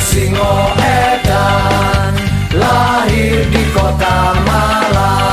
singo edan lahir di kota Malang.